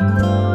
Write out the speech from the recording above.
嗯